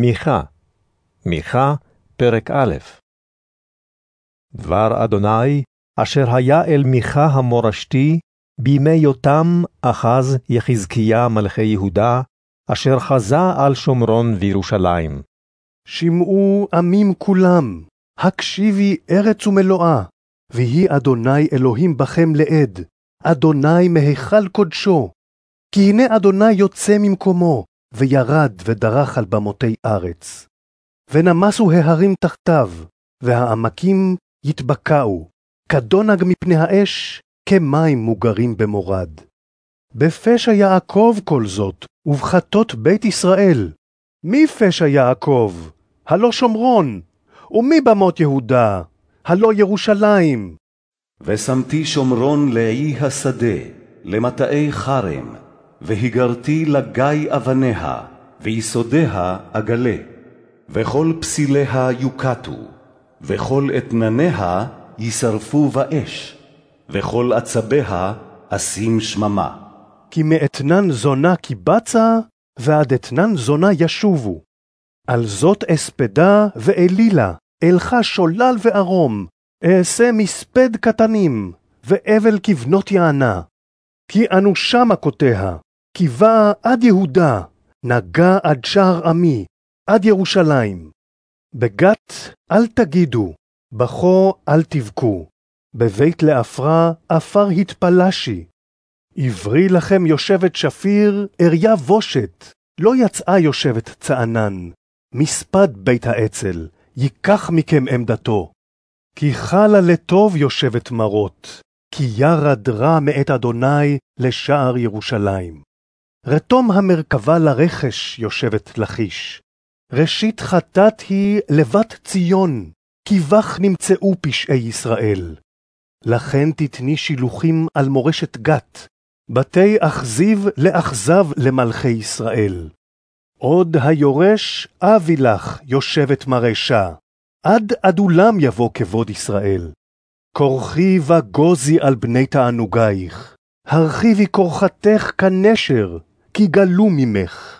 מיכה, מיכה, פרק א' דבר אדוני, אשר היה אל מיכה המורשתי, בימי יותם, אחז, יחזקיה מלכי יהודה, אשר חזה על שומרון וירושלים. שמעו עמים כולם, הקשיבי ארץ ומלואה, ויהי אדוני אלוהים בכם לעד, אדוני מהיכל קודשו. כי הנה אדוני יוצא ממקומו, וירד ודרך על במותי ארץ. ונמסו ההרים תחתיו, והעמקים יתבקעו, כדונג מפני האש, כמים מוגרים במורד. בפשע יעקב כל זאת, ובחטות בית ישראל. מי פשע יעקב? הלא שומרון. ומי במות יהודה? הלא ירושלים. ושמתי שומרון לאי השדה, למטעי חרם, והיגרתי לגיא אבניה, ויסודיה אגלה, וכל פסיליה יוקטו, וכל אתנניה יישרפו באש, וכל עצביה אשים שממה. כי מאתנן זונה קיבצה, ועד אתנן זונה ישובו. על זאת אספדה ואלילה, אלך שולל וערום, אעשה מספד קטנים, ואבל כבנות יענה. כי אנושה מכותיה, באה עד יהודה, נגע עד שער עמי, עד ירושלים. בגת אל תגידו, בכו אל תבכו, בבית לעפרה עפר התפלשי. עברי לכם יושבת שפיר, אריה בושת, לא יצאה יושבת צענן, מספד בית האצל, ייקח מכם עמדתו. כי חלה לטוב יושבת מרות, כי ירד רע מאת אדוני לשער ירושלים. רתום המרכבה לרכש יושבת לכיש. ראשית חטאת היא לבת ציון, כי בך נמצאו פשעי ישראל. לכן תתני שילוחים על מורשת גת, בתי אכזיב לאכזב למלכי ישראל. עוד היורש אבי לך יושבת מרשה, עד עדולם יבוא כבוד ישראל. כורחי וגוזי על בני תענוגייך, הרחיבי כורחתך כנשר, כי גלו ממך.